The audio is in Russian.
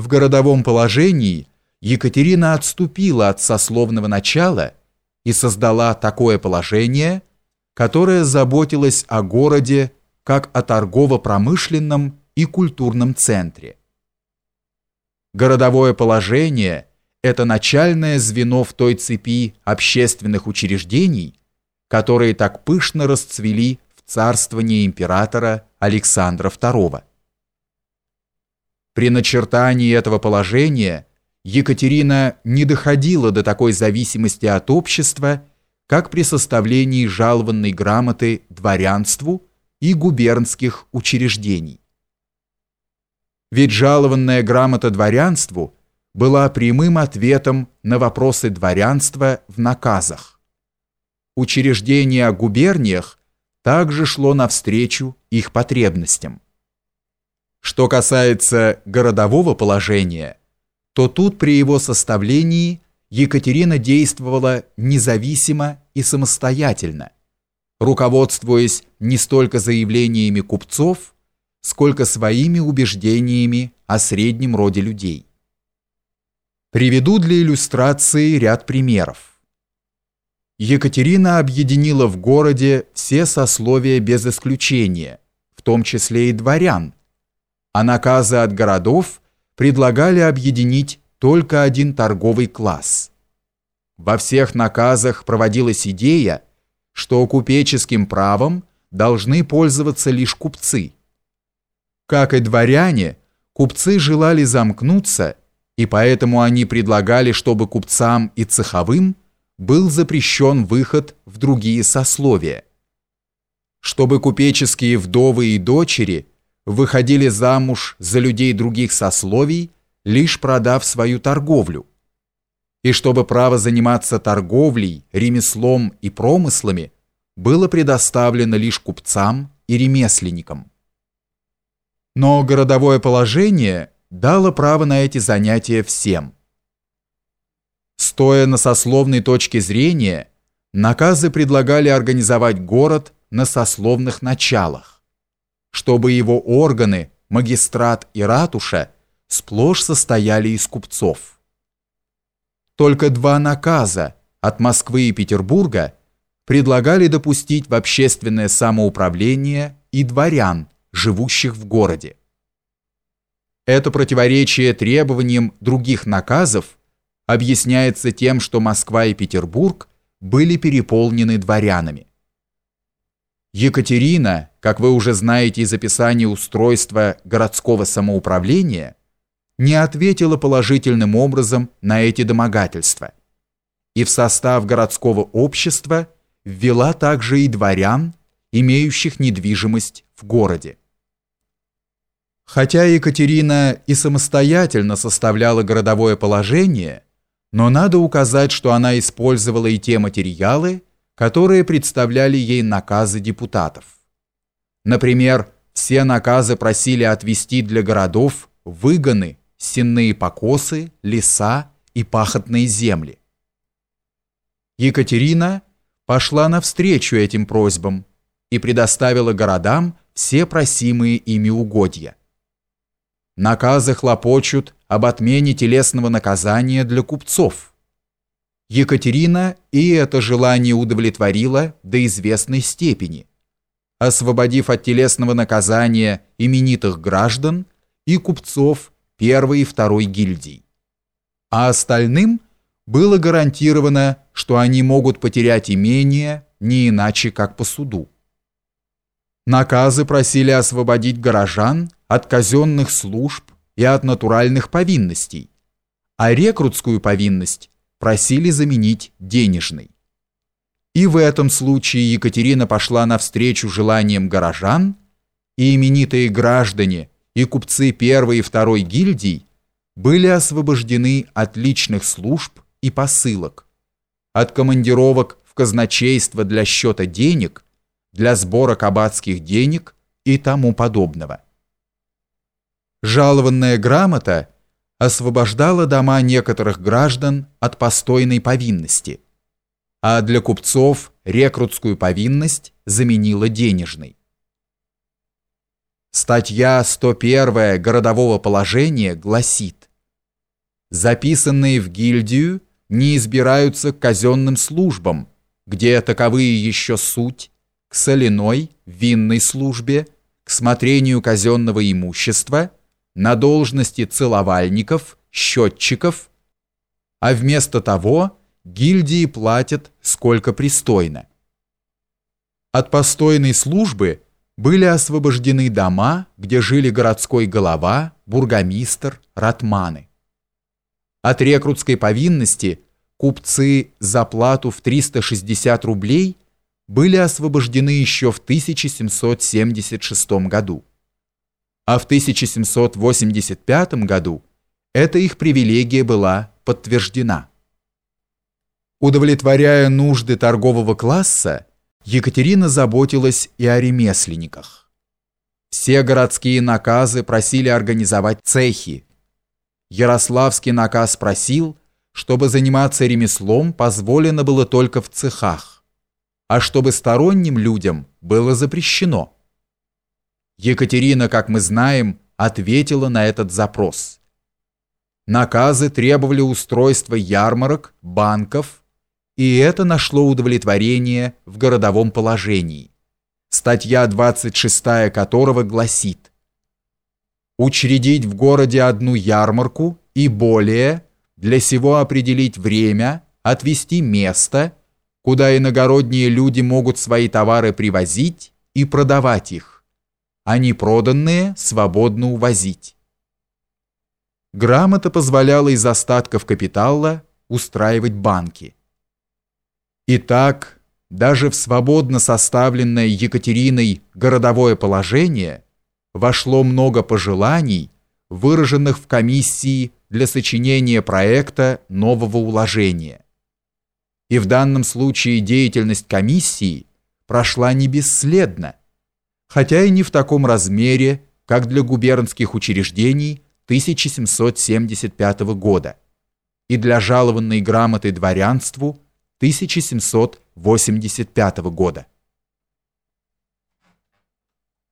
В городовом положении Екатерина отступила от сословного начала и создала такое положение, которое заботилось о городе как о торгово-промышленном и культурном центре. Городовое положение – это начальное звено в той цепи общественных учреждений, которые так пышно расцвели в царствовании императора Александра II. При начертании этого положения Екатерина не доходила до такой зависимости от общества, как при составлении жалованной грамоты дворянству и губернских учреждений. Ведь жалованная грамота дворянству была прямым ответом на вопросы дворянства в наказах. Учреждение о губерниях также шло навстречу их потребностям. Что касается городового положения, то тут при его составлении Екатерина действовала независимо и самостоятельно, руководствуясь не столько заявлениями купцов, сколько своими убеждениями о среднем роде людей. Приведу для иллюстрации ряд примеров. Екатерина объединила в городе все сословия без исключения, в том числе и дворян, а наказы от городов предлагали объединить только один торговый класс. Во всех наказах проводилась идея, что купеческим правом должны пользоваться лишь купцы. Как и дворяне, купцы желали замкнуться, и поэтому они предлагали, чтобы купцам и цеховым был запрещен выход в другие сословия. Чтобы купеческие вдовы и дочери выходили замуж за людей других сословий, лишь продав свою торговлю. И чтобы право заниматься торговлей, ремеслом и промыслами было предоставлено лишь купцам и ремесленникам. Но городовое положение дало право на эти занятия всем. Стоя на сословной точке зрения, наказы предлагали организовать город на сословных началах чтобы его органы, магистрат и ратуша сплошь состояли из купцов. Только два наказа от Москвы и Петербурга предлагали допустить в общественное самоуправление и дворян, живущих в городе. Это противоречие требованиям других наказов объясняется тем, что Москва и Петербург были переполнены дворянами. Екатерина, как вы уже знаете из описания устройства городского самоуправления, не ответила положительным образом на эти домогательства и в состав городского общества ввела также и дворян, имеющих недвижимость в городе. Хотя Екатерина и самостоятельно составляла городовое положение, но надо указать, что она использовала и те материалы, которые представляли ей наказы депутатов. Например, все наказы просили отвести для городов выгоны, сенные покосы, леса и пахотные земли. Екатерина пошла навстречу этим просьбам и предоставила городам все просимые ими угодья. Наказы хлопочут об отмене телесного наказания для купцов – Екатерина и это желание удовлетворила до известной степени, освободив от телесного наказания именитых граждан и купцов первой и второй гильдий. А остальным было гарантировано, что они могут потерять имение не иначе, как по суду. Наказы просили освободить горожан от казенных служб и от натуральных повинностей, а рекрутскую повинность просили заменить денежный. И в этом случае Екатерина пошла навстречу желаниям горожан, и именитые граждане и купцы первой и второй гильдий были освобождены от личных служб и посылок, от командировок в казначейство для счета денег, для сбора кабацких денег и тому подобного. Жалованная грамота – освобождала дома некоторых граждан от постойной повинности, а для купцов рекрутскую повинность заменила денежной. Статья 101 городового положения гласит Записанные в гильдию не избираются к казенным службам, где таковые еще суть, к соляной, винной службе, к смотрению казенного имущества, на должности целовальников, счетчиков, а вместо того гильдии платят сколько пристойно. От постойной службы были освобождены дома, где жили городской голова, бургомистр, ратманы. От рекрутской повинности купцы за плату в 360 рублей были освобождены еще в 1776 году. А в 1785 году эта их привилегия была подтверждена. Удовлетворяя нужды торгового класса, Екатерина заботилась и о ремесленниках. Все городские наказы просили организовать цехи. Ярославский наказ просил, чтобы заниматься ремеслом позволено было только в цехах, а чтобы сторонним людям было запрещено. Екатерина, как мы знаем, ответила на этот запрос. Наказы требовали устройства ярмарок, банков, и это нашло удовлетворение в городовом положении, статья 26 которого гласит «Учредить в городе одну ярмарку и более, для сего определить время, отвести место, куда иногородние люди могут свои товары привозить и продавать их, а не проданные свободно увозить». Грамота позволяла из остатков капитала устраивать банки – Итак, даже в свободно составленное Екатериной городовое положение вошло много пожеланий, выраженных в комиссии для сочинения проекта нового уложения. И в данном случае деятельность комиссии прошла не бесследно, хотя и не в таком размере, как для губернских учреждений 1775 года и для жалованной грамоты дворянству 1785 года.